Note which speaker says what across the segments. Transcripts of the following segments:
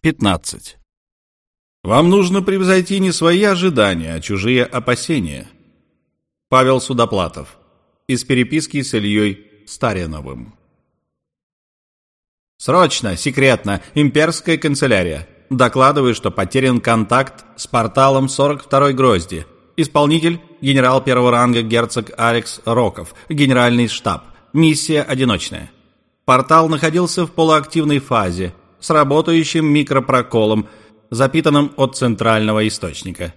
Speaker 1: 15. Вам нужно превзойти не свои ожидания, а чужие опасения. Павел Судоплатов. Из переписки с Ильей Стариновым. Срочно, секретно, имперская канцелярия. Докладываю, что потерян контакт с порталом 42-й Грозди. Исполнитель – генерал первого ранга герцог Алекс Роков, генеральный штаб. Миссия одиночная. Портал находился в полуактивной фазе – с работающим микропроколом, запитанным от центрального источника.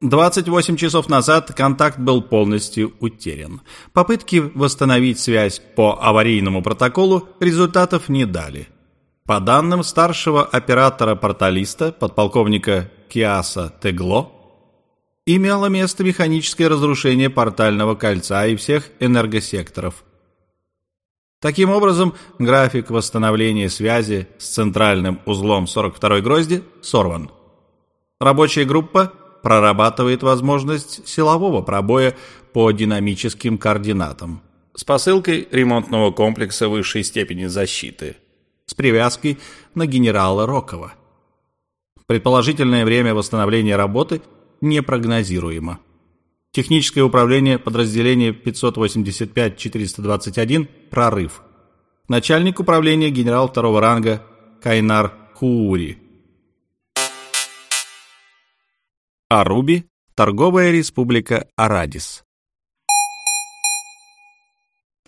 Speaker 1: 28 часов назад контакт был полностью утерян. Попытки восстановить связь по аварийному протоколу результатов не дали. По данным старшего оператора-порталиста, подполковника Киаса Тегло, имело место механическое разрушение портального кольца и всех энергосекторов – Таким образом, график восстановления связи с центральным узлом 42-й грозди сорван. Рабочая группа прорабатывает возможность силового пробоя по динамическим координатам с посылкой ремонтного комплекса высшей степени защиты с привязкой на генерала Рокова. Предположительное время восстановления работы непрогнозируемо. Техническое управление подразделения 585-421 «Прорыв». Начальник управления генерал второго ранга Кайнар Хуури. Аруби, Торговая республика Арадис.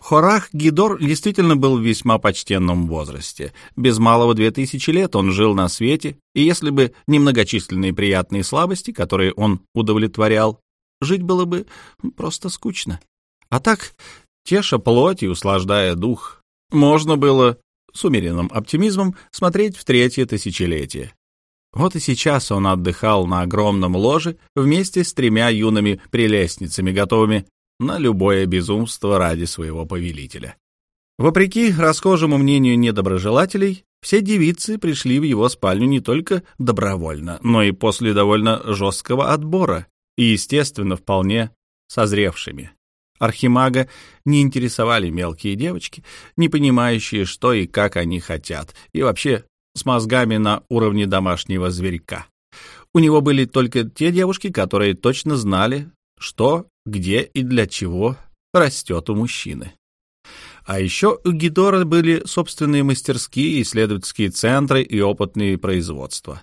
Speaker 1: Хорах Гидор действительно был в весьма почтенном возрасте. Без малого две тысячи лет он жил на свете, и если бы не многочисленные приятные слабости, которые он удовлетворял, жить было бы просто скучно. А так, теша плоть и услаждая дух, можно было с умеренным оптимизмом смотреть в третье тысячелетие. Вот и сейчас он отдыхал на огромном ложе вместе с тремя юными прелестницами, готовыми на любое безумство ради своего повелителя. Вопреки расхожему мнению недоброжелателей, все девицы пришли в его спальню не только добровольно, но и после довольно жесткого отбора, и, естественно, вполне созревшими. Архимага не интересовали мелкие девочки, не понимающие, что и как они хотят, и вообще с мозгами на уровне домашнего зверька. У него были только те девушки, которые точно знали, что, где и для чего растет у мужчины. А еще у Гидора были собственные мастерские, исследовательские центры и опытные производства.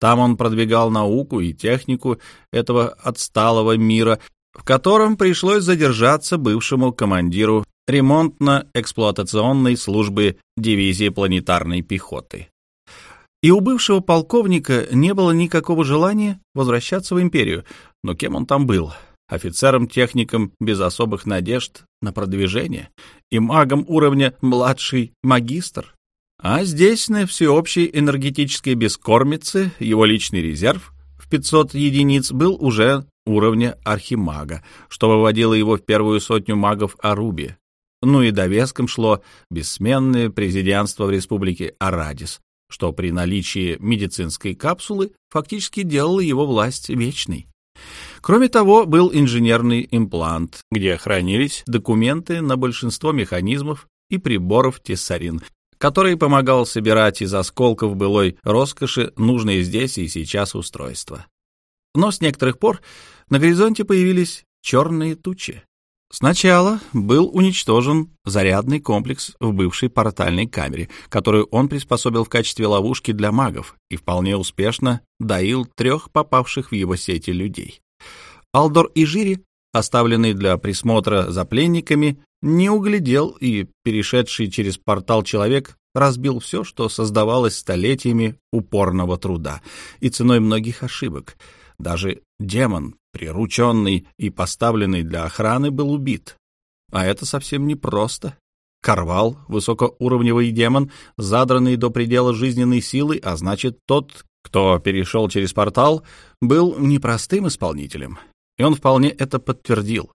Speaker 1: Там он продвигал науку и технику этого отсталого мира, в котором пришлось задержаться бывшему командиру ремонтно-эксплуатационной службы дивизии планетарной пехоты. И у бывшего полковника не было никакого желания возвращаться в империю, но кем он там был? Офицером-техником без особых надежд на продвижение и магом уровня младший магистр? А здесь, на всеобщей энергетической бескормице, его личный резерв в 500 единиц был уже уровня архимага, что выводило его в первую сотню магов Аруби. Ну и довеском шло бессменное президентство в республике Арадис, что при наличии медицинской капсулы фактически делало его власть вечной. Кроме того, был инженерный имплант, где хранились документы на большинство механизмов и приборов Тессарин, который помогал собирать из осколков былой роскоши нужные здесь и сейчас устройства. Но с некоторых пор на горизонте появились черные тучи. Сначала был уничтожен зарядный комплекс в бывшей портальной камере, которую он приспособил в качестве ловушки для магов и вполне успешно доил трех попавших в его сети людей. Алдор и Жири, оставленный для присмотра за пленниками, не углядел, и перешедший через портал человек разбил все, что создавалось столетиями упорного труда и ценой многих ошибок. Даже демон, прирученный и поставленный для охраны, был убит. А это совсем непросто. Карвал, высокоуровневый демон, задранный до предела жизненной силы, а значит, тот, кто перешел через портал, был непростым исполнителем. И он вполне это подтвердил.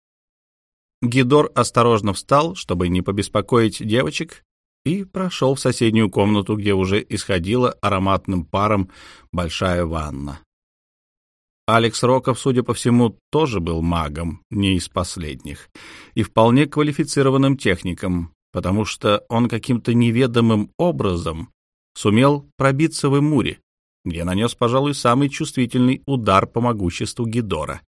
Speaker 1: Гидор осторожно встал, чтобы не побеспокоить девочек, и прошел в соседнюю комнату, где уже исходила ароматным паром большая ванна. Алекс Роков, судя по всему, тоже был магом, не из последних, и вполне квалифицированным техником, потому что он каким-то неведомым образом сумел пробиться в Эмуре, где нанес, пожалуй, самый чувствительный удар по могуществу Гидора.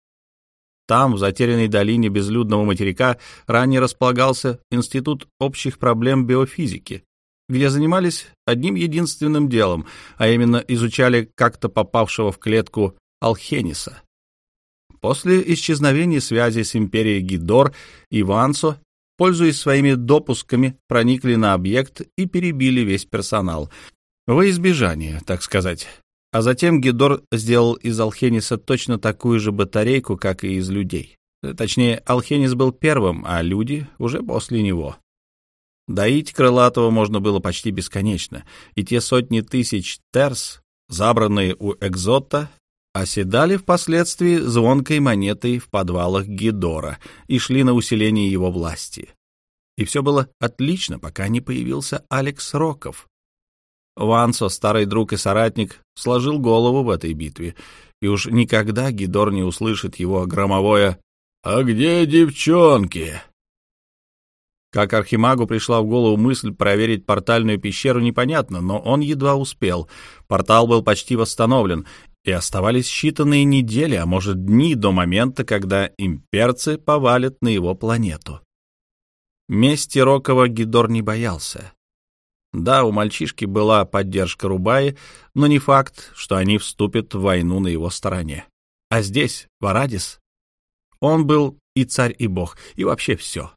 Speaker 1: Там, в затерянной долине безлюдного материка, ранее располагался Институт общих проблем биофизики, где занимались одним единственным делом, а именно изучали как-то попавшего в клетку Алхениса. После исчезновения связи с империей Гидор и Вансо, пользуясь своими допусками, проникли на объект и перебили весь персонал. Во избежание, так сказать. А затем Гидор сделал из Алхениса точно такую же батарейку, как и из людей. Точнее, Алхенис был первым, а люди уже после него. Доить Крылатого можно было почти бесконечно, и те сотни тысяч терс, забранные у Экзота, оседали впоследствии звонкой монетой в подвалах Гидора и шли на усиление его власти. И все было отлично, пока не появился Алекс Роков. Вансо, старый друг и соратник, сложил голову в этой битве, и уж никогда Гидор не услышит его громовое «А где девчонки?». Как Архимагу пришла в голову мысль проверить портальную пещеру, непонятно, но он едва успел. Портал был почти восстановлен, и оставались считанные недели, а может дни до момента, когда имперцы повалят на его планету. Мести Рокова Гидор не боялся. Да, у мальчишки была поддержка Рубаи, но не факт, что они вступят в войну на его стороне. А здесь, в Арадис, он был и царь, и бог, и вообще все.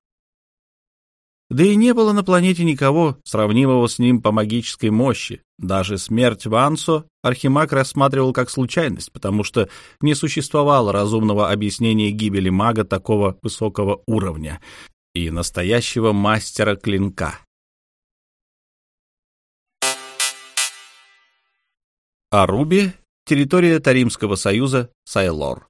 Speaker 1: Да и не было на планете никого, сравнимого с ним по магической мощи. Даже смерть Вансо Архимаг рассматривал как случайность, потому что не существовало разумного объяснения гибели мага такого высокого уровня и настоящего мастера клинка. Аруби — территория Таримского союза Сайлор.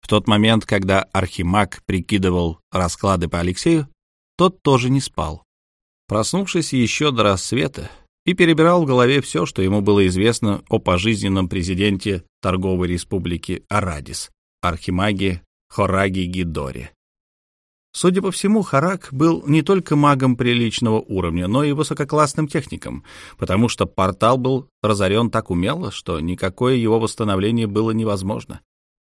Speaker 1: В тот момент, когда Архимаг прикидывал расклады по Алексею, тот тоже не спал. Проснувшись еще до рассвета, и перебирал в голове все, что ему было известно о пожизненном президенте Торговой Республики Арадис, архимаге Хораги Гидоре. Судя по всему, Харак был не только магом приличного уровня, но и высококлассным техником, потому что портал был разорен так умело, что никакое его восстановление было невозможно.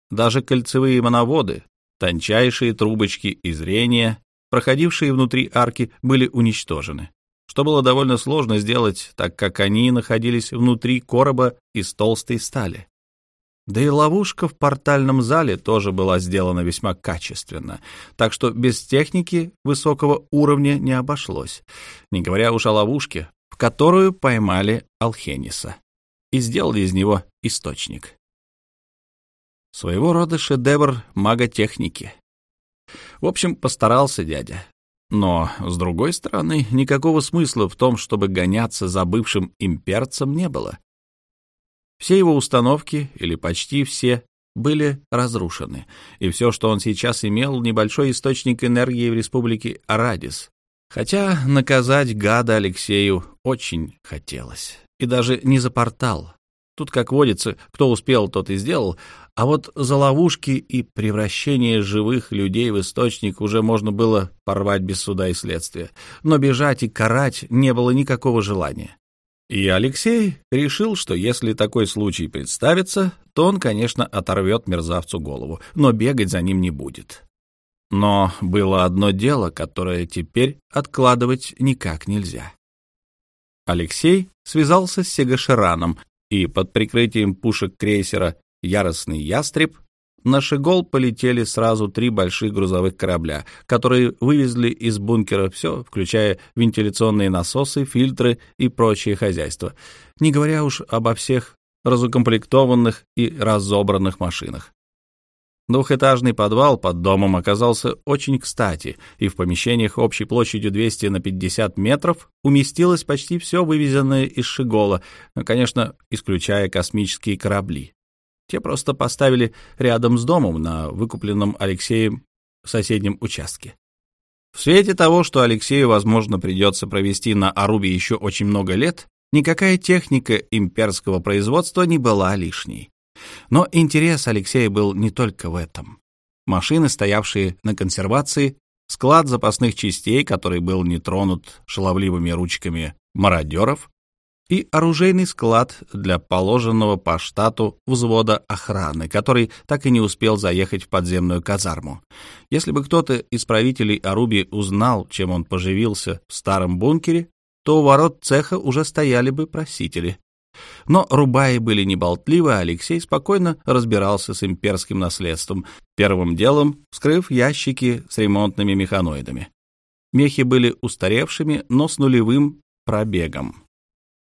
Speaker 1: Даже кольцевые моноводы, тончайшие трубочки и зрения, проходившие внутри арки, были уничтожены, что было довольно сложно сделать, так как они находились внутри короба из толстой стали. Да и ловушка в портальном зале тоже была сделана весьма качественно, так что без техники высокого уровня не обошлось, не говоря уж о ловушке, в которую поймали Алхениса и сделали из него источник. Своего рода шедевр маготехники. В общем, постарался дядя. Но, с другой стороны, никакого смысла в том, чтобы гоняться за бывшим имперцем, не было. Все его установки, или почти все, были разрушены, и все, что он сейчас имел, небольшой источник энергии в республике Арадис. Хотя наказать гада Алексею очень хотелось. И даже не за портал, Тут, как водится, кто успел, тот и сделал. А вот за ловушки и превращение живых людей в источник уже можно было порвать без суда и следствия. Но бежать и карать не было никакого желания. И Алексей решил, что если такой случай представится, то он, конечно, оторвет мерзавцу голову, но бегать за ним не будет. Но было одно дело, которое теперь откладывать никак нельзя. Алексей связался с Сегашираном, и под прикрытием пушек крейсера «Яростный ястреб» на Шигол полетели сразу три больших грузовых корабля, которые вывезли из бункера все, включая вентиляционные насосы, фильтры и прочее хозяйство, не говоря уж обо всех разукомплектованных и разобранных машинах. Двухэтажный подвал под домом оказался очень кстати, и в помещениях общей площадью 200 на 50 метров уместилось почти все вывезенное из Шигола, конечно, исключая космические корабли. Те просто поставили рядом с домом на выкупленном Алексеем соседнем участке. В свете того, что Алексею, возможно, придется провести на Арубе еще очень много лет, никакая техника имперского производства не была лишней. Но интерес Алексея был не только в этом. Машины, стоявшие на консервации, склад запасных частей, который был не тронут шаловливыми ручками мародеров, и оружейный склад для положенного по штату взвода охраны, который так и не успел заехать в подземную казарму. Если бы кто-то из правителей Аруби узнал, чем он поживился в старом бункере, то у ворот цеха уже стояли бы просители. Но рубаи были неболтливы, а Алексей спокойно разбирался с имперским наследством, первым делом вскрыв ящики с ремонтными механоидами. Мехи были устаревшими, но с нулевым пробегом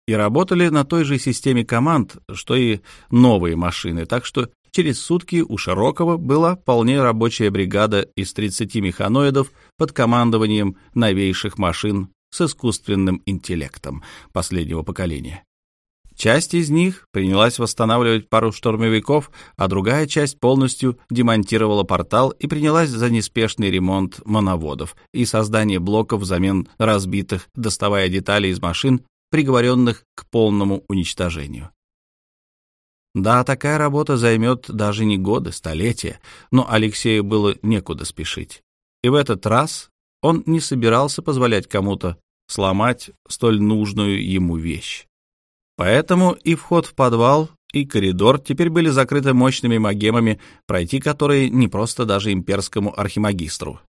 Speaker 1: и работали на той же системе команд, что и новые машины, так что через сутки у Широкого была вполне рабочая бригада из 30 механоидов под командованием новейших машин с искусственным интеллектом последнего поколения. Часть из них принялась восстанавливать пару штурмовиков, а другая часть полностью демонтировала портал и принялась за неспешный ремонт моноводов и создание блоков взамен разбитых, доставая детали из машин приговоренных к полному уничтожению. Да, такая работа займет даже не годы, столетия, но Алексею было некуда спешить. И в этот раз он не собирался позволять кому-то сломать столь нужную ему вещь. Поэтому и вход в подвал, и коридор теперь были закрыты мощными магемами, пройти которые не просто даже имперскому архимагистру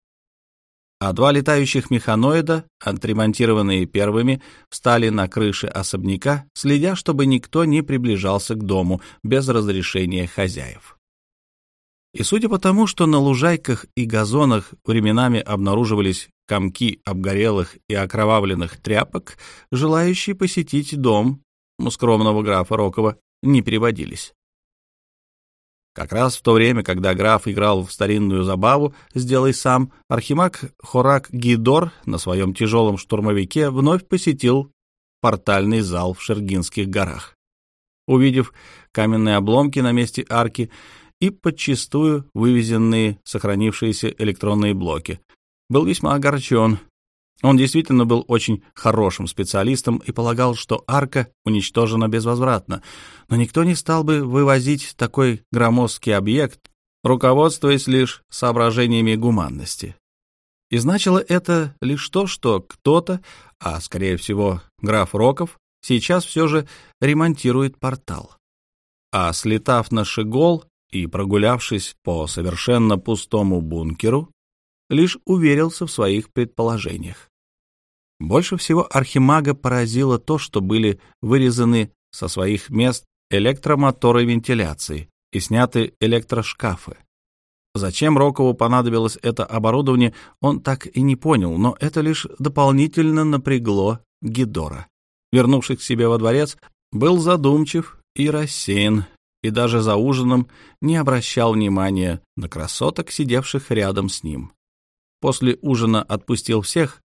Speaker 1: а два летающих механоида, отремонтированные первыми, встали на крыше особняка, следя, чтобы никто не приближался к дому без разрешения хозяев. И судя по тому, что на лужайках и газонах временами обнаруживались комки обгорелых и окровавленных тряпок, желающие посетить дом скромного графа Рокова не переводились. Как раз в то время, когда граф играл в старинную забаву «Сделай сам», архимаг Хорак Гидор на своем тяжелом штурмовике вновь посетил портальный зал в Шергинских горах. Увидев каменные обломки на месте арки и подчистую вывезенные сохранившиеся электронные блоки, был весьма огорчен он действительно был очень хорошим специалистом и полагал, что арка уничтожена безвозвратно, но никто не стал бы вывозить такой громоздкий объект, руководствуясь лишь соображениями гуманности. И значило это лишь то, что кто-то, а скорее всего граф Роков, сейчас все же ремонтирует портал. А слетав на Шигол и прогулявшись по совершенно пустому бункеру, лишь уверился в своих предположениях. Больше всего архимага поразило то, что были вырезаны со своих мест электромоторы вентиляции и сняты электрошкафы. Зачем Рокову понадобилось это оборудование, он так и не понял, но это лишь дополнительно напрягло Гидора. Вернувшись к себе во дворец, был задумчив и рассеян, и даже за ужином не обращал внимания на красоток, сидевших рядом с ним. После ужина отпустил всех,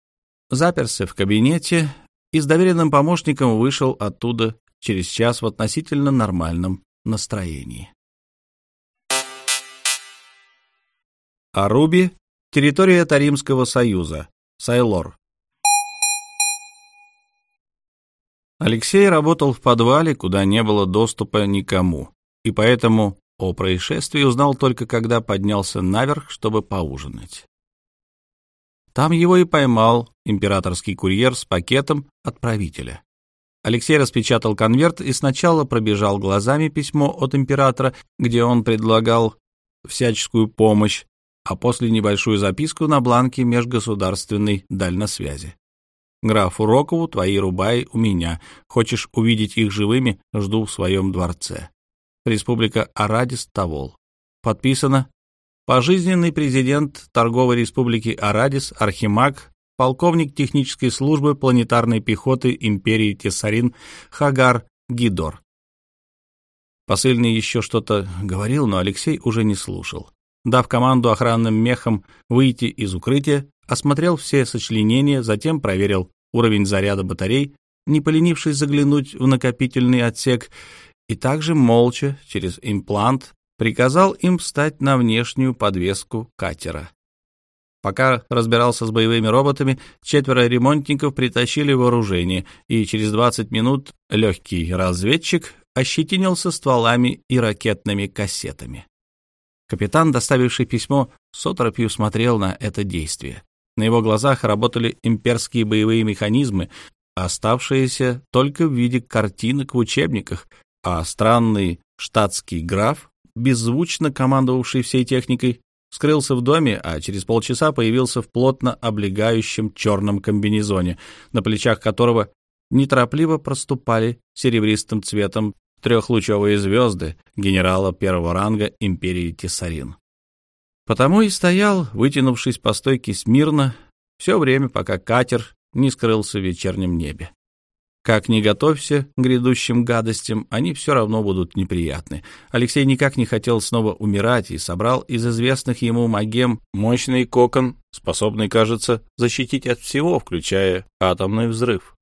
Speaker 1: заперся в кабинете и с доверенным помощником вышел оттуда через час в относительно нормальном настроении. Аруби — территория Таримского союза, Сайлор. Алексей работал в подвале, куда не было доступа никому, и поэтому о происшествии узнал только когда поднялся наверх, чтобы поужинать. Там его и поймал императорский курьер с пакетом отправителя. Алексей распечатал конверт и сначала пробежал глазами письмо от императора, где он предлагал всяческую помощь, а после небольшую записку на бланке межгосударственной дальносвязи. «Графу Рокову твои рубай у меня. Хочешь увидеть их живыми? Жду в своем дворце. Республика Арадис Тавол. Подписано Пожизненный президент Торговой республики Арадис Архимаг, полковник технической службы планетарной пехоты империи Тессарин Хагар Гидор. Посыльный еще что-то говорил, но Алексей уже не слушал. Дав команду охранным мехам выйти из укрытия, осмотрел все сочленения, затем проверил уровень заряда батарей, не поленившись заглянуть в накопительный отсек, и также молча через имплант приказал им встать на внешнюю подвеску катера. Пока разбирался с боевыми роботами, четверо ремонтников притащили вооружение, и через 20 минут легкий разведчик ощетинился стволами и ракетными кассетами. Капитан, доставивший письмо, с оторопью смотрел на это действие. На его глазах работали имперские боевые механизмы, оставшиеся только в виде картинок в учебниках, а странный штатский граф, беззвучно командовавший всей техникой, скрылся в доме, а через полчаса появился в плотно облегающем черном комбинезоне, на плечах которого неторопливо проступали серебристым цветом трехлучевые звезды генерала первого ранга империи Тессарин. Потому и стоял, вытянувшись по стойке смирно, все время, пока катер не скрылся в вечернем небе. Как ни готовься к грядущим гадостям, они все равно будут неприятны. Алексей никак не хотел снова умирать и собрал из известных ему магем мощный кокон, способный, кажется, защитить от всего, включая атомный взрыв.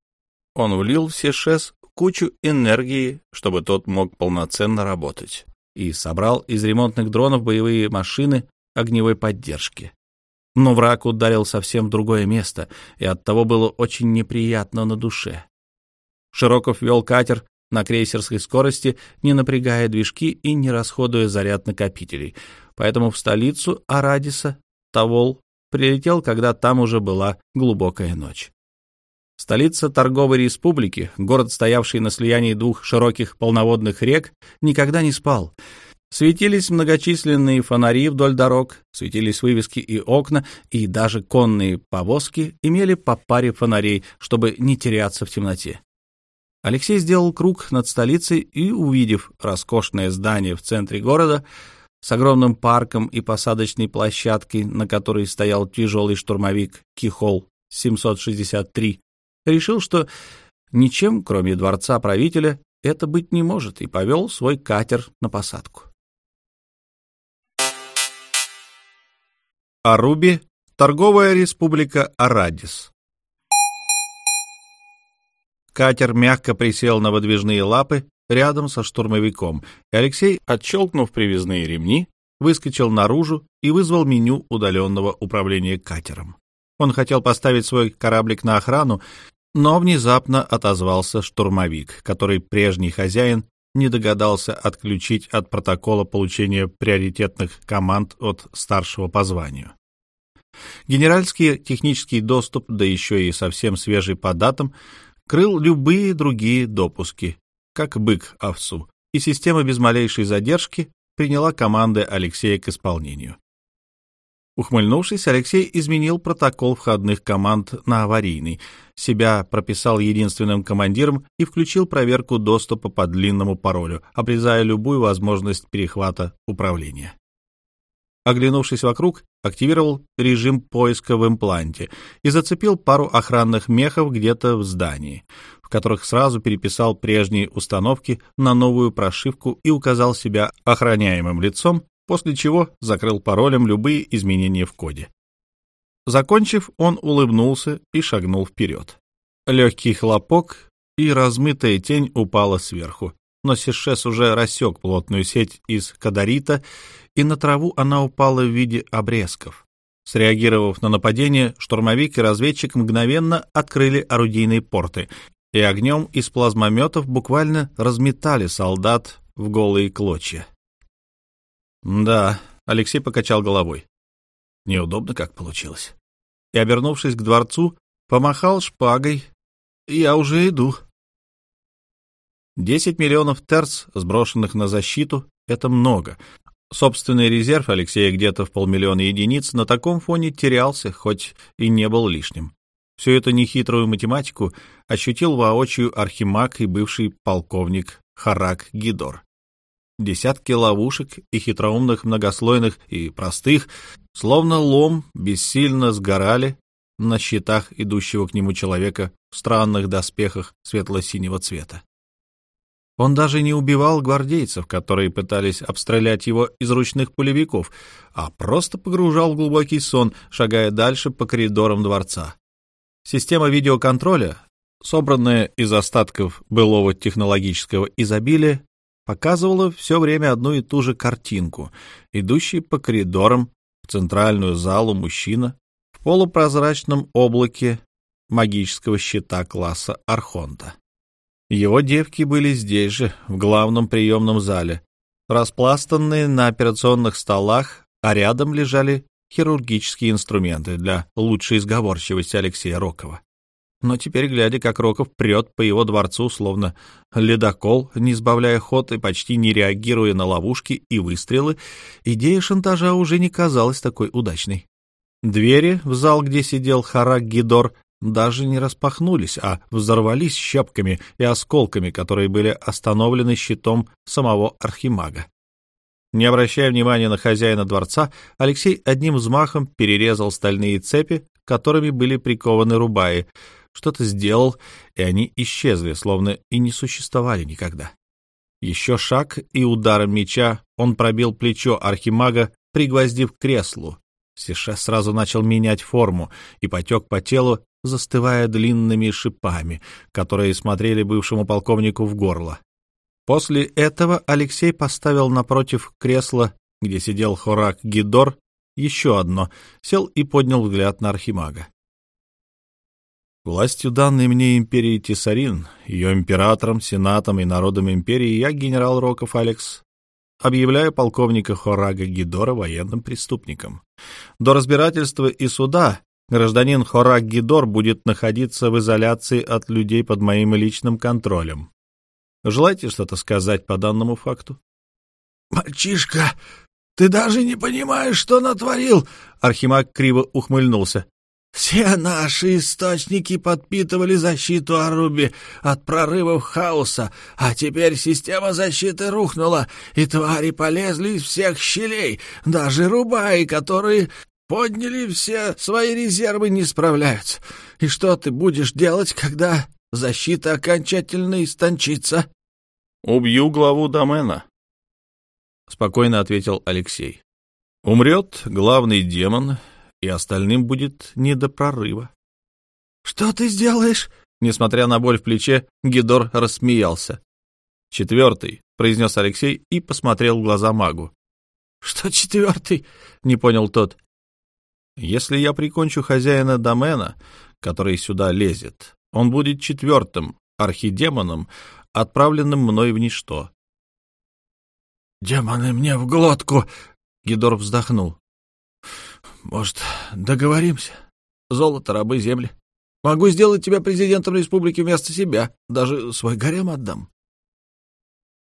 Speaker 1: Он влил в Сешес кучу энергии, чтобы тот мог полноценно работать, и собрал из ремонтных дронов боевые машины огневой поддержки. Но враг ударил совсем в другое место, и оттого было очень неприятно на душе. Широков вел катер на крейсерской скорости, не напрягая движки и не расходуя заряд накопителей. Поэтому в столицу Арадиса Тавол прилетел, когда там уже была глубокая ночь. Столица торговой республики, город, стоявший на слиянии двух широких полноводных рек, никогда не спал. Светились многочисленные фонари вдоль дорог, светились вывески и окна, и даже конные повозки имели по паре фонарей, чтобы не теряться в темноте. Алексей сделал круг над столицей и, увидев роскошное здание в центре города с огромным парком и посадочной площадкой, на которой стоял тяжелый штурмовик Кихол-763, решил, что ничем, кроме дворца правителя, это быть не может, и повел свой катер на посадку. Аруби, торговая республика Арадис. Катер мягко присел на выдвижные лапы рядом со штурмовиком, и Алексей, отщелкнув привязные ремни, выскочил наружу и вызвал меню удаленного управления катером. Он хотел поставить свой кораблик на охрану, но внезапно отозвался штурмовик, который прежний хозяин не догадался отключить от протокола получения приоритетных команд от старшего по званию. Генеральский технический доступ, да еще и совсем свежий по датам, крыл любые другие допуски, как бык овцу, и система без малейшей задержки приняла команды Алексея к исполнению. Ухмыльнувшись, Алексей изменил протокол входных команд на аварийный, себя прописал единственным командиром и включил проверку доступа по длинному паролю, обрезая любую возможность перехвата управления. Оглянувшись вокруг, активировал режим поиска в импланте и зацепил пару охранных мехов где-то в здании, в которых сразу переписал прежние установки на новую прошивку и указал себя охраняемым лицом, после чего закрыл паролем любые изменения в коде. Закончив, он улыбнулся и шагнул вперед. Легкий хлопок, и размытая тень упала сверху, но Сишес уже рассек плотную сеть из кадарита и на траву она упала в виде обрезков. Среагировав на нападение, штурмовик и разведчик мгновенно открыли орудийные порты и огнем из плазмометов буквально разметали солдат в голые клочья. «Да», — Алексей покачал головой. «Неудобно как получилось». И, обернувшись к дворцу, помахал шпагой. «Я уже иду». Десять миллионов терц, сброшенных на защиту, — это много, Собственный резерв Алексея где-то в полмиллиона единиц на таком фоне терялся, хоть и не был лишним. Всю эту нехитрую математику ощутил воочию архимаг и бывший полковник Харак Гидор. Десятки ловушек и хитроумных многослойных и простых, словно лом, бессильно сгорали на щитах идущего к нему человека в странных доспехах светло-синего цвета. Он даже не убивал гвардейцев, которые пытались обстрелять его из ручных пулевиков, а просто погружал в глубокий сон, шагая дальше по коридорам дворца. Система видеоконтроля, собранная из остатков былого технологического изобилия, показывала все время одну и ту же картинку. Идущий по коридорам в центральную залу мужчина в полупрозрачном облаке магического щита класса Архонта. Его девки были здесь же, в главном приемном зале, распластанные на операционных столах, а рядом лежали хирургические инструменты для лучшей изговорчивости Алексея Рокова. Но теперь, глядя, как Роков прет по его дворцу, словно ледокол, не сбавляя ход и почти не реагируя на ловушки и выстрелы, идея шантажа уже не казалась такой удачной. Двери в зал, где сидел Харак Гидор, даже не распахнулись, а взорвались щепками и осколками, которые были остановлены щитом самого архимага. Не обращая внимания на хозяина дворца, Алексей одним взмахом перерезал стальные цепи, которыми были прикованы рубаи, что-то сделал, и они исчезли, словно и не существовали никогда. Еще шаг, и ударом меча он пробил плечо архимага, пригвоздив к креслу. Сише сразу начал менять форму и потек по телу, застывая длинными шипами, которые смотрели бывшему полковнику в горло. После этого Алексей поставил напротив кресла, где сидел Хорак Гидор, еще одно, сел и поднял взгляд на архимага. Властью данной мне империи Тесарин, ее императором, сенатом и народом империи, я, генерал Роков Алекс, объявляю полковника Хорага Гидора военным преступником. До разбирательства и суда гражданин Хораг Гидор будет находиться в изоляции от людей под моим личным контролем. Желаете что-то сказать по данному факту?
Speaker 2: «Мальчишка, ты даже не понимаешь, что натворил!»
Speaker 1: Архимаг криво ухмыльнулся.
Speaker 2: «Все наши источники подпитывали защиту Аруби от прорывов хаоса, а теперь система защиты рухнула, и твари полезли из всех щелей, даже рубаи, которые подняли все свои резервы, не справляются. И что ты будешь делать, когда защита окончательно истончится?»
Speaker 1: «Убью главу домена», — спокойно ответил Алексей. «Умрет главный демон, и остальным будет не до прорыва».
Speaker 2: «Что ты сделаешь?»
Speaker 1: Несмотря на боль в плече, Гидор рассмеялся. «Четвертый», — произнес Алексей и посмотрел в глаза магу.
Speaker 2: «Что четвертый?» — не понял тот.
Speaker 1: «Если я прикончу хозяина домена, который сюда лезет, он будет четвертым архидемоном, отправленным мной в ничто».
Speaker 2: «Демоны мне в глотку!» — Гидор вздохнул. Может, договоримся? Золото, рабы, земли. Могу сделать тебя президентом республики вместо себя. Даже свой гарем отдам.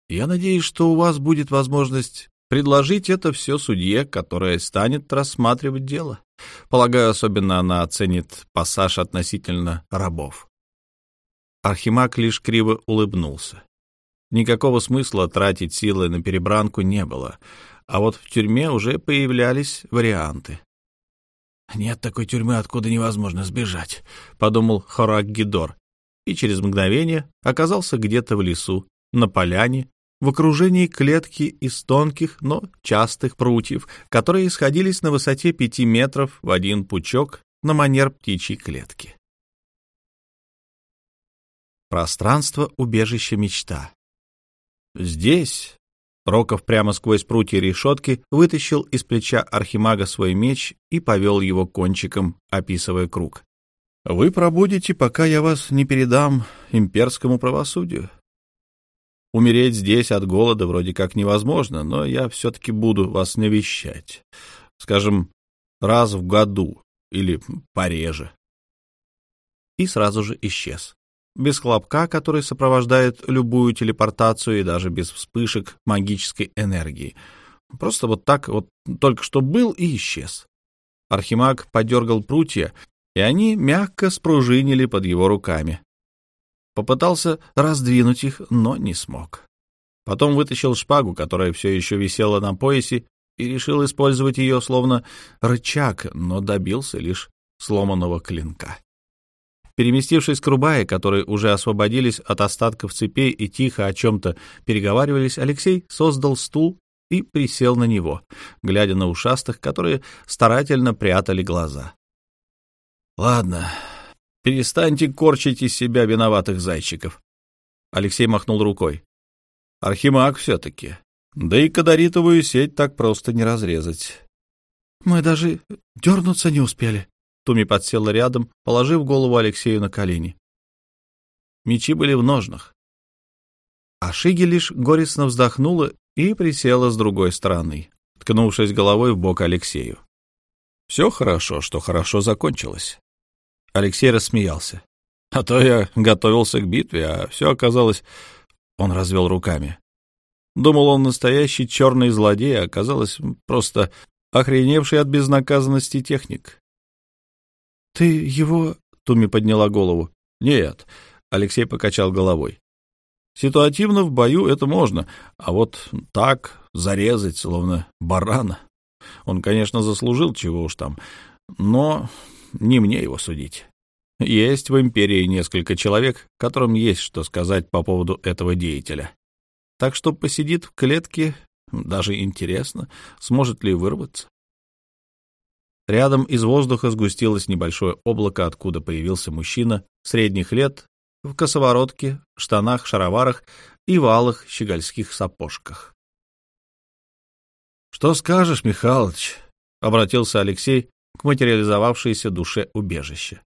Speaker 1: Я надеюсь, что у вас будет возможность предложить это все судье, которая станет рассматривать дело. Полагаю, особенно она оценит пассаж относительно рабов. Архимаг лишь криво улыбнулся. Никакого смысла тратить силы на перебранку не было, а вот в тюрьме уже появлялись варианты.
Speaker 2: «Нет такой тюрьмы, откуда невозможно сбежать», —
Speaker 1: подумал Хорак Гидор, и через мгновение оказался где-то в лесу, на поляне, в окружении клетки из тонких, но частых прутьев, которые сходились на высоте пяти метров в один пучок на манер птичьей клетки. Пространство убежища мечта. Здесь, Роков прямо сквозь прутья решетки вытащил из плеча архимага свой меч и повел его кончиком, описывая круг. «Вы пробудете, пока я вас не передам имперскому правосудию. Умереть здесь от голода вроде как невозможно, но я все-таки буду вас навещать. Скажем, раз в году или пореже». И сразу же исчез без хлопка, который сопровождает любую телепортацию и даже без вспышек магической энергии. Просто вот так вот только что был и исчез. Архимаг подергал прутья, и они мягко спружинили под его руками. Попытался раздвинуть их, но не смог. Потом вытащил шпагу, которая все еще висела на поясе, и решил использовать ее словно рычаг, но добился лишь сломанного клинка. Переместившись к Рубае, которые уже освободились от остатков цепей и тихо о чем-то переговаривались, Алексей создал стул и присел на него, глядя на ушастых, которые старательно прятали глаза. «Ладно, перестаньте корчить из себя виноватых зайчиков», — Алексей махнул рукой. «Архимаг все-таки. Да и кадаритовую сеть так просто не разрезать».
Speaker 2: «Мы даже дернуться не успели»,
Speaker 1: Туми подсела рядом, положив голову Алексею на колени. Мечи были в ножнах. А Шиги лишь горестно вздохнула и присела с другой стороны, ткнувшись головой в бок Алексею. Все хорошо, что хорошо закончилось. Алексей рассмеялся. А то я готовился к битве, а все оказалось... Он развел руками. Думал, он настоящий черный злодей, а оказалось просто охреневший от безнаказанности техник.
Speaker 2: — Ты его... — Туми подняла голову.
Speaker 1: — Нет, — Алексей покачал головой. Ситуативно в бою это можно, а вот так зарезать, словно барана. Он, конечно, заслужил чего уж там, но не мне его судить. Есть в империи несколько человек, которым есть что сказать по поводу этого деятеля. Так что посидит в клетке, даже интересно, сможет ли вырваться. Рядом из воздуха сгустилось небольшое облако, откуда появился мужчина средних лет в косоворотке, штанах, шароварах и валых щегольских сапожках. — Что скажешь, Михалыч? — обратился Алексей к материализовавшейся душе убежища.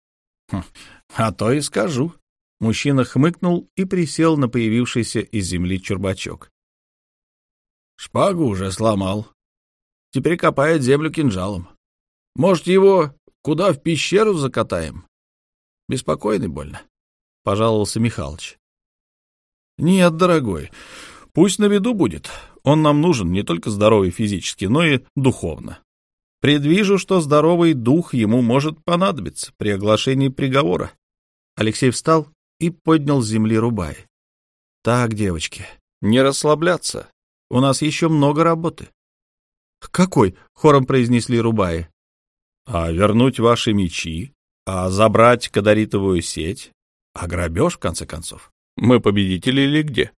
Speaker 1: Хм, — А то и скажу. Мужчина хмыкнул и присел на появившийся из земли чурбачок. — Шпагу уже сломал. Теперь копает землю кинжалом. Может, его куда в пещеру закатаем? Беспокойный больно, — пожаловался Михалыч. — Нет, дорогой, пусть на виду будет. Он нам нужен не только здоровый физически, но и духовно. Предвижу, что здоровый дух ему может понадобиться при оглашении приговора. Алексей встал и поднял с земли рубай. — Так, девочки, не расслабляться. У нас еще много работы. — Какой? — хором произнесли рубаи. — А вернуть ваши мечи, а забрать кадаритовую сеть, а грабеж, в конце концов. Мы победители или где?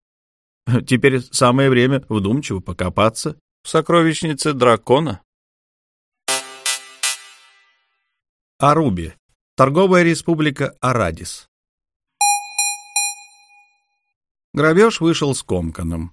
Speaker 1: Теперь самое время вдумчиво покопаться в сокровищнице дракона. Аруби. Торговая республика Арадис. Грабеж вышел скомканным.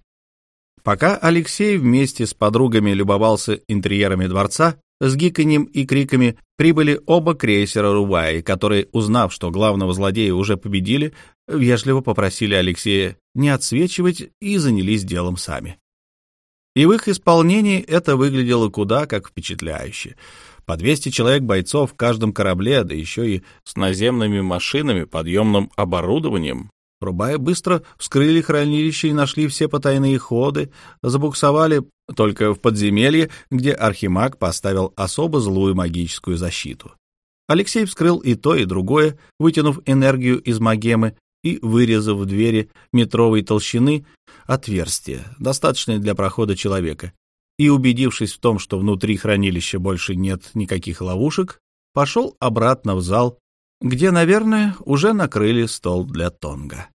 Speaker 1: Пока Алексей вместе с подругами любовался интерьерами дворца, с гиканьем и криками прибыли оба крейсера Рубаи, которые, узнав, что главного злодея уже победили, вежливо попросили Алексея не отсвечивать и занялись делом сами. И в их исполнении это выглядело куда как впечатляюще. По 200 человек бойцов в каждом корабле, да еще и с наземными машинами, подъемным оборудованием, Рубая быстро вскрыли хранилище и нашли все потайные ходы, забуксовали только в подземелье, где Архимаг поставил особо злую магическую защиту. Алексей вскрыл и то, и другое, вытянув энергию из магемы и вырезав в двери метровой толщины отверстие, достаточное для прохода человека, и, убедившись в том, что внутри хранилища больше нет никаких ловушек, пошел обратно в зал, где, наверное, уже накрыли стол для Тонга.